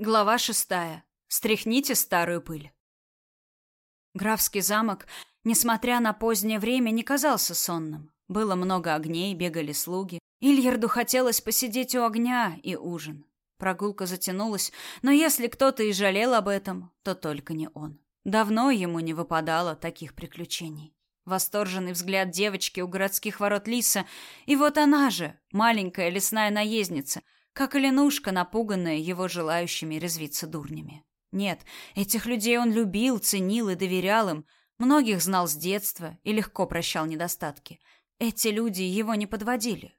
Глава шестая. Стряхните старую пыль. Графский замок, несмотря на позднее время, не казался сонным. Было много огней, бегали слуги. Ильярду хотелось посидеть у огня и ужин. Прогулка затянулась, но если кто-то и жалел об этом, то только не он. Давно ему не выпадало таких приключений. Восторженный взгляд девочки у городских ворот Лиса, и вот она же, маленькая лесная наездница — как и Ленушка, напуганная его желающими резвиться дурнями. Нет, этих людей он любил, ценил и доверял им, многих знал с детства и легко прощал недостатки. Эти люди его не подводили.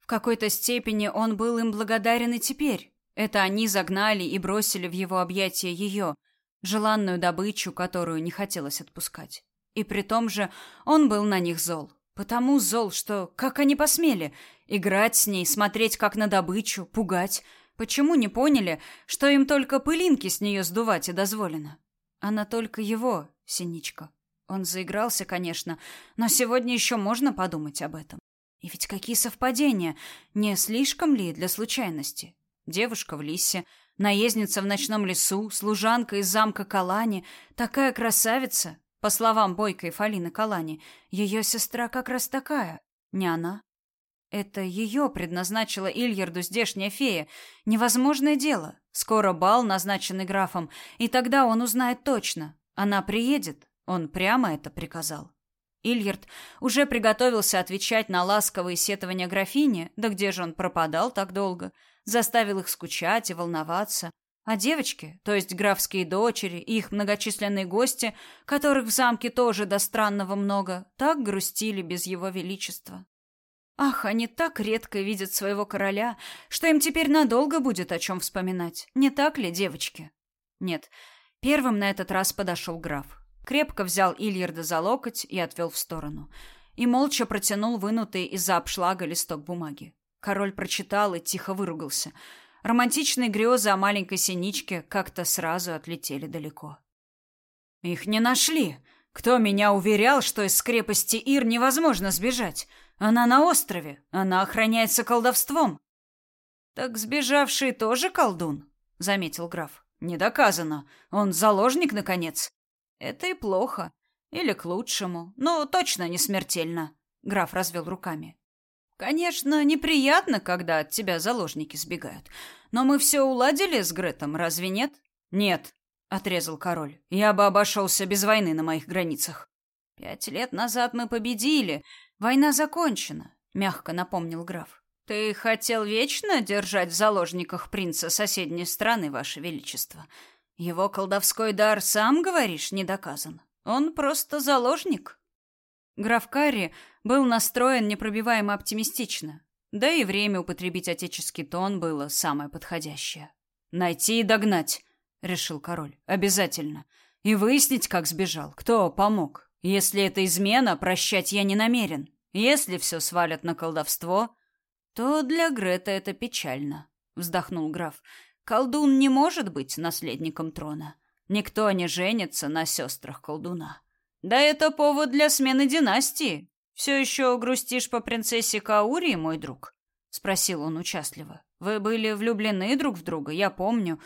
В какой-то степени он был им благодарен и теперь. Это они загнали и бросили в его объятия ее, желанную добычу, которую не хотелось отпускать. И при том же он был на них зол. Потому зол, что как они посмели играть с ней, смотреть как на добычу, пугать. Почему не поняли, что им только пылинки с нее сдувать и дозволено? Она только его, Синичка. Он заигрался, конечно, но сегодня еще можно подумать об этом. И ведь какие совпадения, не слишком ли для случайности? Девушка в лисе, наездница в ночном лесу, служанка из замка Калани, такая красавица, по словам Бойкой Фалины Калани, ее сестра как раз такая, не она. Это ее предназначила Ильярду здешняя фея. Невозможное дело. Скоро бал, назначенный графом, и тогда он узнает точно. Она приедет. Он прямо это приказал. Ильярд уже приготовился отвечать на ласковые сетования графини, да где же он пропадал так долго, заставил их скучать и волноваться. А девочки, то есть графские дочери и их многочисленные гости, которых в замке тоже до странного много, так грустили без его величества. Ах, они так редко видят своего короля, что им теперь надолго будет о чем вспоминать. Не так ли, девочки? Нет. Первым на этот раз подошел граф. Крепко взял Ильярда за локоть и отвел в сторону. И молча протянул вынутый из-за обшлага листок бумаги. Король прочитал и тихо выругался — Романтичные грезы о маленькой синичке как-то сразу отлетели далеко. Их не нашли. Кто меня уверял, что из крепости Ир невозможно сбежать? Она на острове, она охраняется колдовством. Так сбежавший тоже колдун, заметил граф. Не доказано. Он заложник наконец. Это и плохо, или к лучшему, но точно не смертельно. Граф развел руками. Конечно, неприятно, когда от тебя заложники сбегают. Но мы все уладили с Гретом, разве нет? Нет, отрезал король. Я бы обошелся без войны на моих границах. Пять лет назад мы победили. Война закончена, мягко напомнил граф. Ты хотел вечно держать в заложниках принца соседней страны, ваше величество. Его колдовской дар, сам говоришь, не доказан. Он просто заложник. Граф Карри был настроен непробиваемо оптимистично. Да и время употребить отеческий тон было самое подходящее. «Найти и догнать», — решил король. «Обязательно. И выяснить, как сбежал, кто помог. Если это измена, прощать я не намерен. Если все свалят на колдовство, то для Грета это печально», — вздохнул граф. «Колдун не может быть наследником трона. Никто не женится на сестрах колдуна». Да это повод для смены династии. Все еще грустишь по принцессе Каурии, мой друг? Спросил он участливо. Вы были влюблены друг в друга, я помню.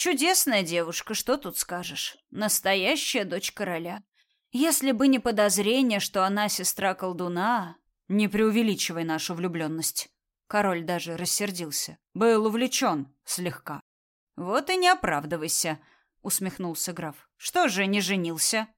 Чудесная девушка, что тут скажешь? Настоящая дочь короля. Если бы не подозрение, что она сестра колдуна... Не преувеличивай нашу влюбленность. Король даже рассердился. Был увлечен слегка. Вот и не оправдывайся, усмехнулся граф. Что же не женился?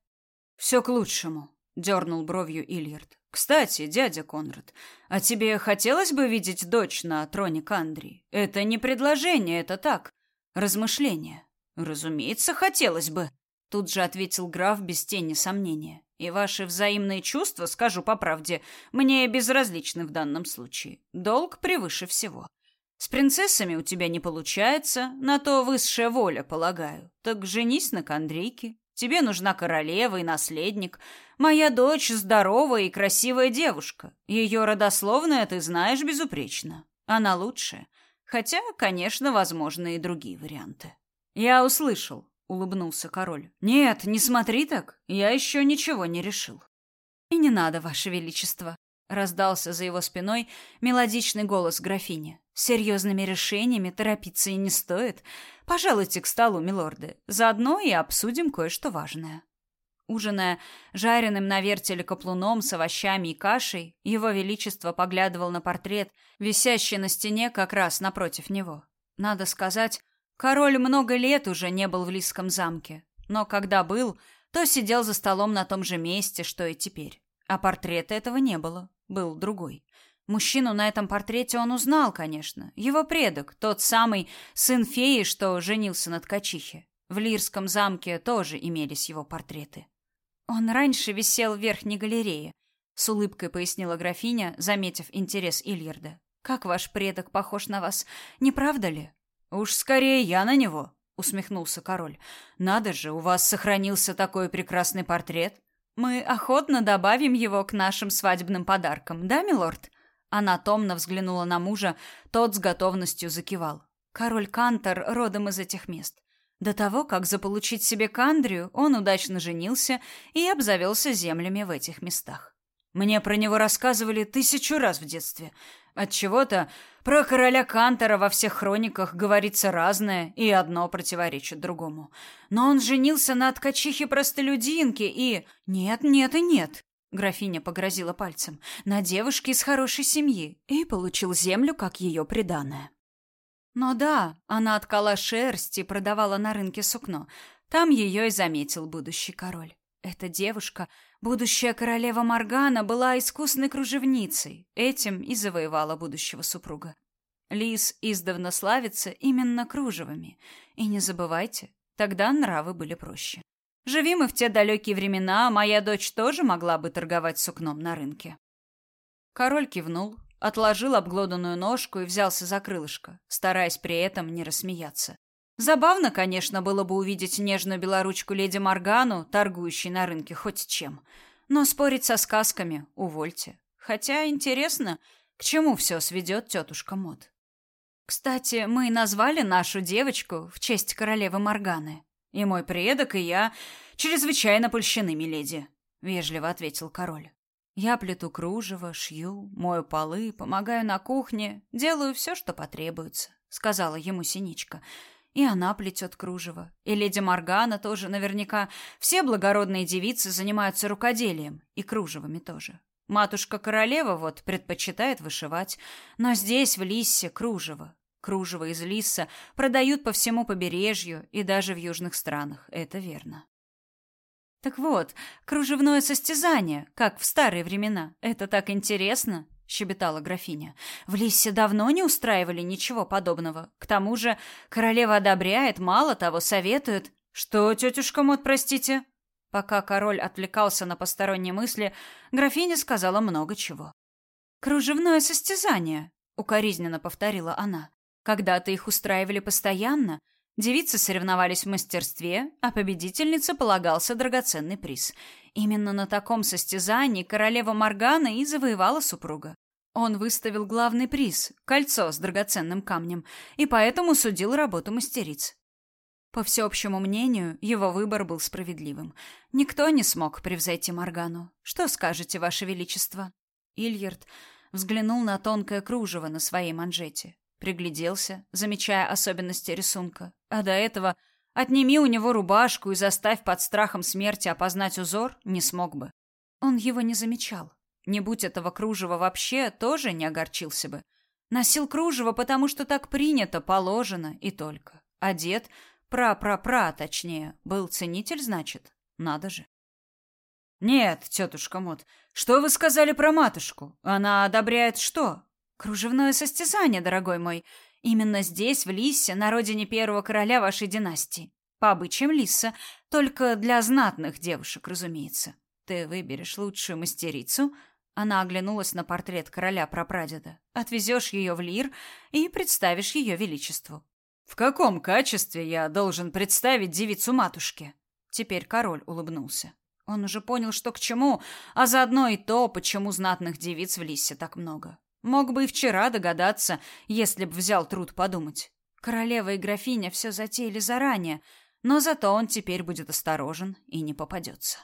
Все к лучшему, дернул бровью Ильярд. Кстати, дядя Конрад, а тебе хотелось бы видеть дочь на троне Кандрии? Это не предложение, это так, размышление. Разумеется, хотелось бы, тут же ответил граф без тени сомнения. И ваши взаимные чувства, скажу по правде, мне безразличны в данном случае. Долг превыше всего. С принцессами у тебя не получается, на то высшая воля, полагаю. Так женись на Кандрейке. Тебе нужна королева и наследник. Моя дочь здоровая и красивая девушка. Ее родословная ты знаешь безупречно. Она лучшая. Хотя, конечно, возможны и другие варианты. Я услышал, улыбнулся король. Нет, не смотри так. Я еще ничего не решил. И не надо, ваше величество, раздался за его спиной мелодичный голос графини. Серьезными решениями торопиться и не стоит. Пожалуйте к столу, милорды. Заодно и обсудим кое-что важное. Ужиная жареным на вертеле каплуном с овощами и кашей, его величество поглядывал на портрет, висящий на стене как раз напротив него. Надо сказать, король много лет уже не был в Лисском замке, но когда был, то сидел за столом на том же месте, что и теперь. А портрета этого не было, был другой. Мужчину на этом портрете он узнал, конечно. Его предок, тот самый сын феи, что женился на ткачихе. В Лирском замке тоже имелись его портреты. Он раньше висел в верхней галерее, с улыбкой пояснила графиня, заметив интерес Ильярда. Как ваш предок похож на вас, не правда ли? Уж скорее я на него, усмехнулся король. Надо же, у вас сохранился такой прекрасный портрет. Мы охотно добавим его к нашим свадебным подаркам, да, милорд? Она томно взглянула на мужа, тот с готовностью закивал. Король Кантор родом из этих мест. До того, как заполучить себе Кандрию, он удачно женился и обзавелся землями в этих местах. Мне про него рассказывали тысячу раз в детстве. От чего-то про короля Кантора во всех хрониках говорится разное, и одно противоречит другому. Но он женился на ткачихе простолюдинке и Нет, нет и нет. Графиня погрозила пальцем на девушке из хорошей семьи и получил землю как ее приданое. Но да, она откала шерсть и продавала на рынке сукно. Там ее и заметил будущий король. Эта девушка, будущая королева Маргана, была искусной кружевницей. Этим и завоевала будущего супруга. Лис издавна славится именно кружевами. И не забывайте, тогда нравы были проще. Живи мы в те далекие времена, моя дочь тоже могла бы торговать сукном на рынке. Король кивнул, отложил обглоданную ножку и взялся за крылышко, стараясь при этом не рассмеяться. Забавно, конечно, было бы увидеть нежную белоручку леди Моргану, торгующей на рынке хоть чем. Но спорить со сказками увольте. Хотя интересно, к чему все сведет тетушка Мод. Кстати, мы назвали нашу девочку в честь королевы Морганы. И мой предок, и я чрезвычайно польщены, миледи, вежливо ответил король. Я плету кружево, шью, мою полы, помогаю на кухне, делаю все, что потребуется, сказала ему Синичка. И она плетет кружево. И леди Моргана тоже наверняка. Все благородные девицы занимаются рукоделием. И кружевами тоже. Матушка-королева вот предпочитает вышивать. Но здесь, в Лиссе, кружево. Кружево из лиса продают по всему побережью и даже в южных странах. Это верно. Так вот, кружевное состязание, как в старые времена. Это так интересно, щебетала графиня. В Лиссе давно не устраивали ничего подобного. К тому же, королева одобряет, мало того, советует. Что, тетушка Мот, простите? Пока король отвлекался на посторонние мысли, графиня сказала много чего. Кружевное состязание, укоризненно повторила она. Когда-то их устраивали постоянно, Девицы соревновались в мастерстве, а победительнице полагался драгоценный приз. Именно на таком состязании королева Моргана и завоевала супруга. Он выставил главный приз – кольцо с драгоценным камнем, и поэтому судил работу мастериц. По всеобщему мнению, его выбор был справедливым. Никто не смог превзойти Моргану. Что скажете, ваше величество? Ильярд взглянул на тонкое кружево на своей манжете. Пригляделся, замечая особенности рисунка. А до этого отними у него рубашку и заставь под страхом смерти опознать узор, не смог бы. Он его не замечал. Не будь этого кружева вообще, тоже не огорчился бы. Носил кружево, потому что так принято, положено и только. А дед, пра-пра-пра, точнее, был ценитель, значит. Надо же. Нет, тетушка Мот, что вы сказали про матушку? Она одобряет что? Кружевное состязание, дорогой мой. Именно здесь, в Лиссе, на родине первого короля вашей династии. По обычаям Лисса, только для знатных девушек, разумеется. Ты выберешь лучшую мастерицу, она оглянулась на портрет короля прапрадеда. Отвезешь ее в Лир и представишь ее величеству. В каком качестве я должен представить девицу матушке? Теперь король улыбнулся. Он уже понял, что к чему, а заодно и то, почему знатных девиц в Лиссе так много. Мог бы и вчера догадаться, если б взял труд подумать. Королева и графиня все затеяли заранее, но зато он теперь будет осторожен и не попадется.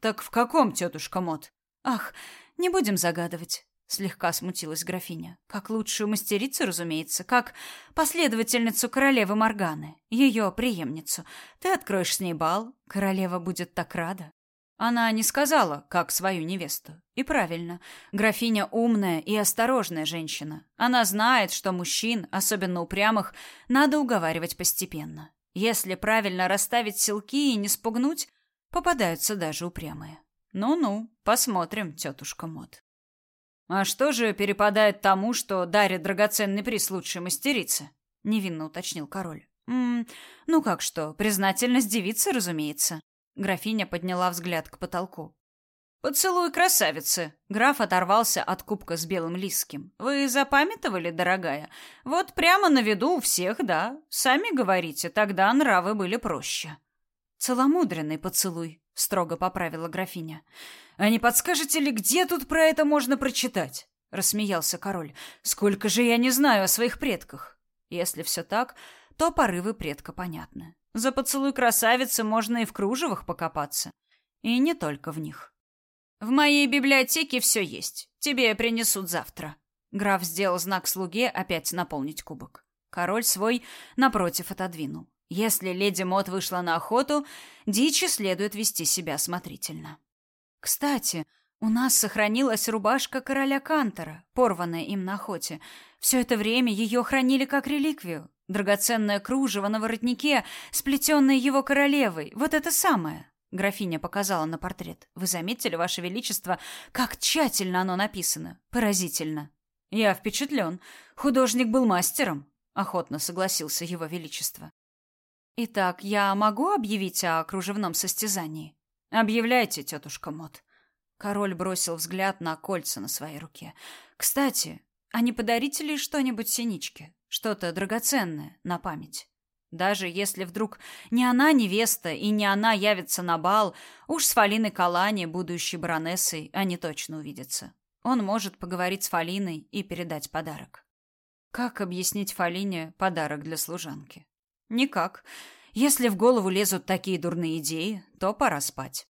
Так в каком, тетушка Мот? Ах, не будем загадывать. Слегка смутилась графиня. Как лучшую мастерицу, разумеется, как последовательницу королевы Морганы, ее преемницу. Ты откроешь с ней бал, королева будет так рада. Она не сказала, как свою невесту. И правильно. Графиня умная и осторожная женщина. Она знает, что мужчин, особенно упрямых, надо уговаривать постепенно. Если правильно расставить силки и не спугнуть, попадаются даже упрямые. Ну-ну, посмотрим, тетушка Мод. А что же перепадает тому, что дарит драгоценный приз лучшей мастерице? Невинно уточнил король. М ну как что, признательность девицы, разумеется. Графиня подняла взгляд к потолку. «Поцелуй красавицы!» Граф оторвался от кубка с белым лиским. «Вы запамятовали, дорогая? Вот прямо на виду у всех, да. Сами говорите, тогда нравы были проще». «Целомудренный поцелуй», — строго поправила графиня. «А не подскажете ли, где тут про это можно прочитать?» — рассмеялся король. «Сколько же я не знаю о своих предках!» Если все так, то порывы предка понятны. За поцелуй красавицы можно и в кружевах покопаться. И не только в них. «В моей библиотеке все есть. Тебе принесут завтра». Граф сделал знак слуге опять наполнить кубок. Король свой, напротив, отодвинул. Если леди Мот вышла на охоту, дичи следует вести себя осмотрительно. Кстати, у нас сохранилась рубашка короля Кантора, порванная им на охоте. Все это время ее хранили как реликвию. Драгоценное кружево на воротнике, сплетенное его королевой. Вот это самое. Графиня показала на портрет. Вы заметили, ваше величество, как тщательно оно написано? Поразительно. Я впечатлен. Художник был мастером. Охотно согласился его величество. Итак, я могу объявить о кружевном состязании? Объявляйте, тетушка Мот. Король бросил взгляд на кольца на своей руке. Кстати, а не подарите ли что-нибудь синичке? Что-то драгоценное на память? Даже если вдруг не она невеста и не она явится на бал, уж с Фалиной Калани, будущей баронессой, они точно увидятся. Он может поговорить с Фалиной и передать подарок. Как объяснить Фалине подарок для служанки? Никак. Если в голову лезут такие дурные идеи, то пора спать.